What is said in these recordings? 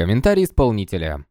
Комментарий исполнителя.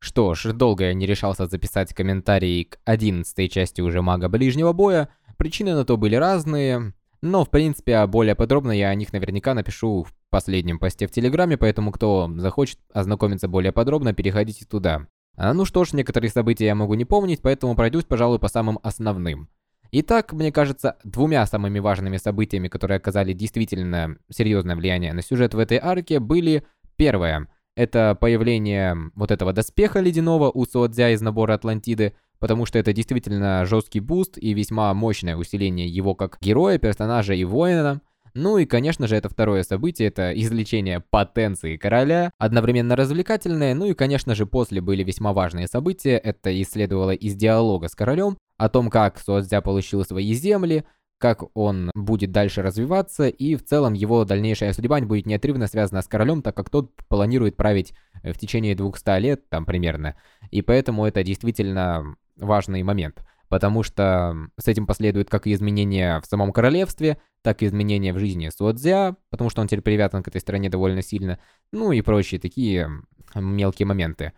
Что ж, долго я не решался записать комментарий к 11 части уже мага ближнего боя. Причины на то были разные, но в принципе более подробно я о них наверняка напишу в последнем посте в Телеграме, поэтому кто захочет ознакомиться более подробно, переходите туда. А, ну что ж, некоторые события я могу не помнить, поэтому пройдусь, пожалуй, по самым основным. Итак, мне кажется, двумя самыми важными событиями, которые оказали действительно серьезное влияние на сюжет в этой арке, были первое – это появление вот этого доспеха ледяного у Суодзя из набора Атлантиды, потому что это действительно жесткий буст и весьма мощное усиление его как героя, персонажа и воина. Ну и, конечно же, это второе событие, это извлечение потенции короля, одновременно развлекательное, ну и, конечно же, после были весьма важные события, это исследовало из диалога с королем, о том, как Суодзя получил свои земли, как он будет дальше развиваться, и в целом его дальнейшая судьба будет неотрывно связана с королем, так как тот планирует править э, в течение 200 лет, там примерно. И поэтому это действительно важный момент, потому что с этим последует как и изменения в самом королевстве, так и изменения в жизни Суодзя, потому что он теперь привязан к этой стране довольно сильно, ну и прочие такие мелкие моменты.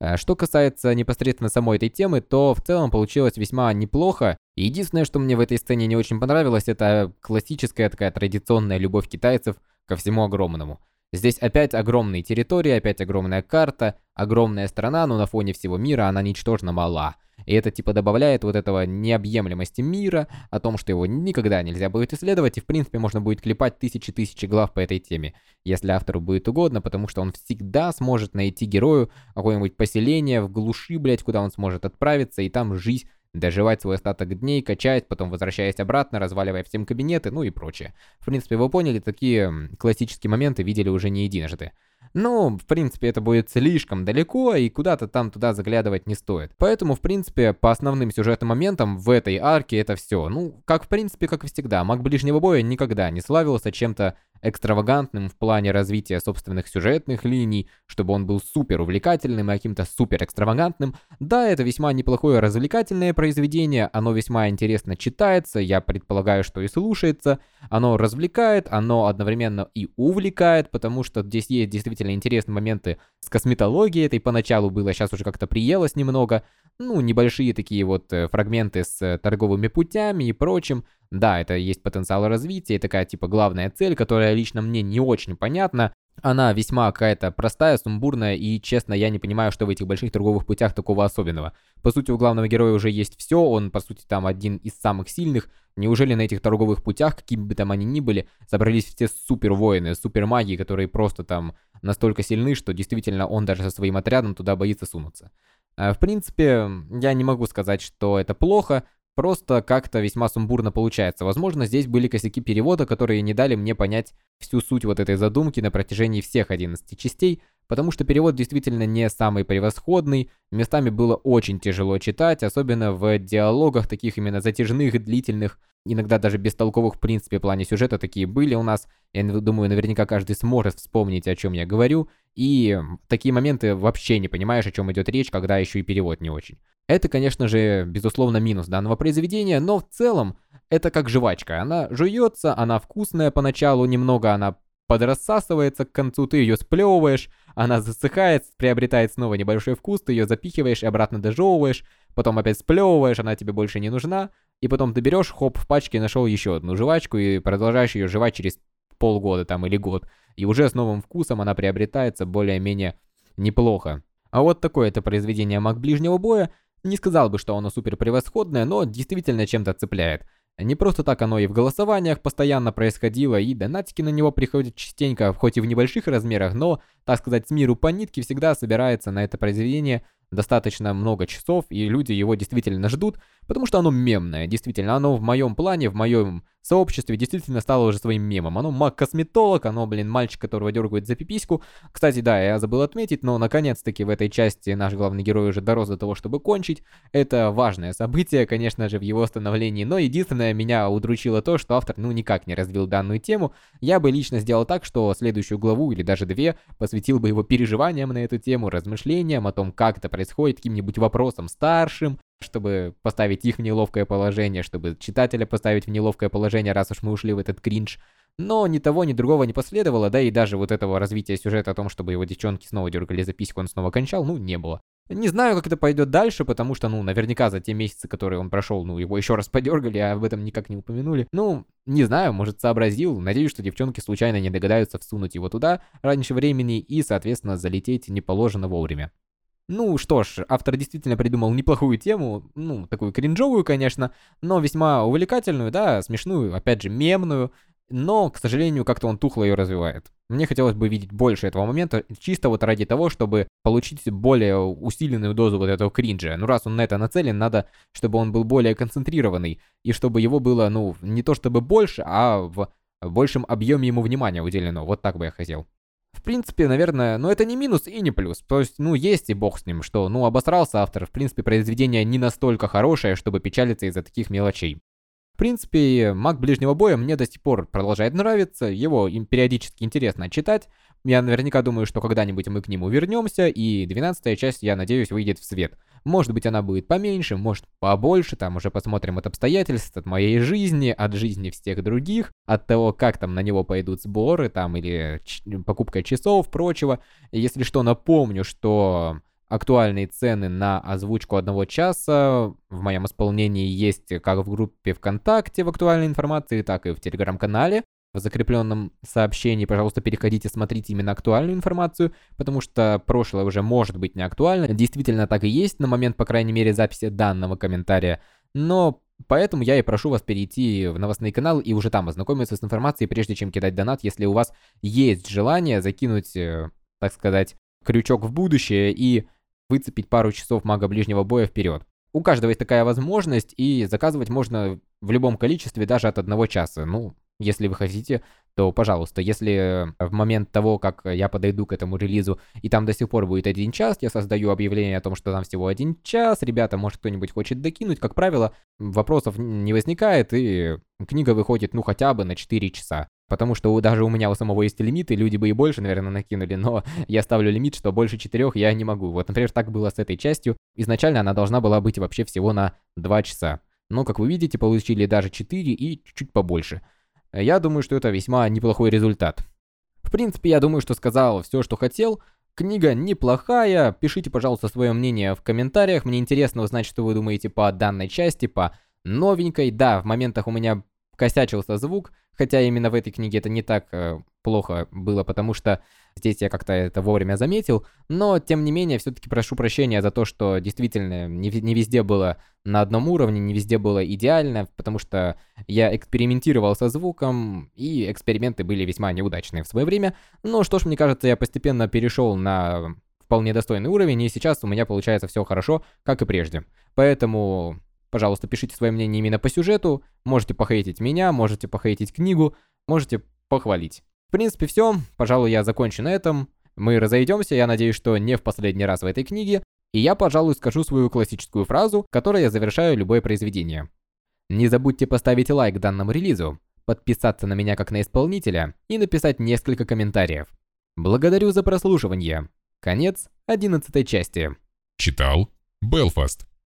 Э, что касается непосредственно самой этой темы, то в целом получилось весьма неплохо. Единственное, что мне в этой сцене не очень понравилось, это классическая такая традиционная любовь китайцев ко всему огромному. Здесь опять огромные территории, опять огромная карта, огромная страна, но на фоне всего мира она ничтожно мала. И это типа добавляет вот этого необъемлемости мира, о том, что его никогда нельзя будет исследовать, и в принципе можно будет клепать тысячи-тысячи глав по этой теме, если автору будет угодно, потому что он всегда сможет найти герою какое-нибудь поселение в глуши, блять, куда он сможет отправиться, и там жизнь доживать свой остаток дней, качать, потом возвращаясь обратно, разваливая всем кабинеты, ну и прочее. В принципе, вы поняли, такие классические моменты видели уже не единожды. Но, в принципе, это будет слишком далеко, и куда-то там туда заглядывать не стоит. Поэтому, в принципе, по основным сюжетным моментам в этой арке это все. Ну, как в принципе, как и всегда, маг ближнего боя никогда не славился чем-то экстравагантным в плане развития собственных сюжетных линий, чтобы он был супер увлекательным и каким-то супер экстравагантным. Да, это весьма неплохое развлекательное произведение, оно весьма интересно читается, я предполагаю, что и слушается, оно развлекает, оно одновременно и увлекает, потому что здесь есть действительно интересные моменты с косметологией. Этой поначалу было, сейчас уже как-то приелось немного, ну, небольшие такие вот э, фрагменты с э, торговыми путями и прочим, да, это есть потенциал развития, и такая типа главная цель, которая лично мне не очень понятна. Она весьма какая-то простая, сумбурная, и, честно, я не понимаю, что в этих больших торговых путях такого особенного. По сути, у главного героя уже есть все, он, по сути, там один из самых сильных. Неужели на этих торговых путях, какими бы там они ни были, собрались все супер воины, супер маги, которые просто там настолько сильны, что действительно он даже со своим отрядом туда боится сунуться. А, в принципе, я не могу сказать, что это плохо, Просто как-то весьма сумбурно получается. Возможно, здесь были косяки перевода, которые не дали мне понять всю суть вот этой задумки на протяжении всех 11 частей, потому что перевод действительно не самый превосходный, местами было очень тяжело читать, особенно в диалогах таких именно затяжных, длительных, иногда даже бестолковых в принципе в плане сюжета такие были у нас. Я думаю, наверняка каждый сможет вспомнить, о чем я говорю, и такие моменты вообще не понимаешь, о чем идет речь, когда еще и перевод не очень. Это, конечно же, безусловно, минус данного произведения, но в целом это как жвачка. Она жуется, она вкусная поначалу, немного она подрассасывается к концу, ты ее сплевываешь, она засыхает, приобретает снова небольшой вкус, ты ее запихиваешь и обратно дожевываешь, потом опять сплевываешь, она тебе больше не нужна, и потом ты берешь, хоп, в пачке нашел еще одну жвачку и продолжаешь ее жевать через полгода там или год, и уже с новым вкусом она приобретается более-менее неплохо. А вот такое это произведение маг ближнего боя, не сказал бы, что оно супер превосходное, но действительно чем-то цепляет. Не просто так оно и в голосованиях постоянно происходило, и донатики на него приходят частенько, хоть и в небольших размерах, но, так сказать, с миру по нитке всегда собирается на это произведение достаточно много часов, и люди его действительно ждут, потому что оно мемное, действительно, оно в моем плане, в моем сообществе действительно стало уже своим мемом. Оно маг-косметолог, оно, блин, мальчик, которого дергают за пипиську. Кстати, да, я забыл отметить, но наконец-таки в этой части наш главный герой уже дорос до того, чтобы кончить. Это важное событие, конечно же, в его становлении, но единственное, меня удручило то, что автор, ну, никак не развил данную тему. Я бы лично сделал так, что следующую главу или даже две посвятил бы его переживаниям на эту тему, размышлениям о том, как это происходит, каким-нибудь вопросам старшим, чтобы поставить их в неловкое положение, чтобы читателя поставить в неловкое положение, раз уж мы ушли в этот кринж. Но ни того, ни другого не последовало, да и даже вот этого развития сюжета о том, чтобы его девчонки снова дергали за письку, он снова кончал, ну, не было. Не знаю, как это пойдет дальше, потому что, ну, наверняка за те месяцы, которые он прошел, ну, его еще раз подергали, а об этом никак не упомянули. Ну, не знаю, может, сообразил. Надеюсь, что девчонки случайно не догадаются всунуть его туда раньше времени и, соответственно, залететь не положено вовремя. Ну что ж, автор действительно придумал неплохую тему, ну, такую кринжовую, конечно, но весьма увлекательную, да, смешную, опять же, мемную, но, к сожалению, как-то он тухло ее развивает. Мне хотелось бы видеть больше этого момента, чисто вот ради того, чтобы получить более усиленную дозу вот этого кринжа. Ну, раз он на это нацелен, надо, чтобы он был более концентрированный, и чтобы его было, ну, не то чтобы больше, а в большем объеме ему внимания уделено. Вот так бы я хотел. Принципе, наверное, ну это не минус и не плюс. То есть, ну есть и бог с ним, что, ну обосрался автор. В принципе, произведение не настолько хорошее, чтобы печалиться из-за таких мелочей. В принципе, маг ближнего боя мне до сих пор продолжает нравиться, его им периодически интересно читать. Я наверняка думаю, что когда-нибудь мы к нему вернемся, и 12 часть, я надеюсь, выйдет в свет. Может быть, она будет поменьше, может побольше, там уже посмотрим от обстоятельств, от моей жизни, от жизни всех других, от того, как там на него пойдут сборы, там, или покупка часов, прочего. Если что, напомню, что Актуальные цены на озвучку одного часа в моем исполнении есть как в группе ВКонтакте в актуальной информации, так и в телеграм-канале. В закрепленном сообщении, пожалуйста, переходите, смотрите именно актуальную информацию, потому что прошлое уже может быть не актуально. Действительно так и есть на момент, по крайней мере, записи данного комментария. Но Поэтому я и прошу вас перейти в новостный канал и уже там ознакомиться с информацией, прежде чем кидать донат, если у вас есть желание закинуть, э, так сказать, крючок в будущее и выцепить пару часов мага ближнего боя вперед. У каждого есть такая возможность, и заказывать можно в любом количестве, даже от одного часа. Ну, если вы хотите, то пожалуйста. Если в момент того, как я подойду к этому релизу, и там до сих пор будет один час, я создаю объявление о том, что там всего один час, ребята, может кто-нибудь хочет докинуть, как правило, вопросов не возникает, и книга выходит, ну, хотя бы на 4 часа. Потому что даже у меня у самого есть лимиты, люди бы и больше, наверное, накинули, но я ставлю лимит, что больше четырех я не могу. Вот, например, так было с этой частью. Изначально она должна была быть вообще всего на 2 часа. Но, как вы видите, получили даже 4 и чуть-чуть побольше. Я думаю, что это весьма неплохой результат. В принципе, я думаю, что сказал все, что хотел. Книга неплохая. Пишите, пожалуйста, свое мнение в комментариях. Мне интересно узнать, что вы думаете по данной части, по новенькой. Да, в моментах у меня косячился звук, хотя именно в этой книге это не так э, плохо было, потому что здесь я как-то это вовремя заметил, но тем не менее все-таки прошу прощения за то, что действительно не, не везде было на одном уровне, не везде было идеально, потому что я экспериментировал со звуком, и эксперименты были весьма неудачные в свое время, но что ж, мне кажется, я постепенно перешел на вполне достойный уровень, и сейчас у меня получается все хорошо, как и прежде. Поэтому Пожалуйста, пишите свое мнение именно по сюжету. Можете похейтить меня, можете похейтить книгу, можете похвалить. В принципе, все. Пожалуй, я закончу на этом. Мы разойдемся, я надеюсь, что не в последний раз в этой книге. И я, пожалуй, скажу свою классическую фразу, которой я завершаю любое произведение. Не забудьте поставить лайк данному релизу, подписаться на меня как на исполнителя и написать несколько комментариев. Благодарю за прослушивание. Конец 11 части. Читал Белфаст.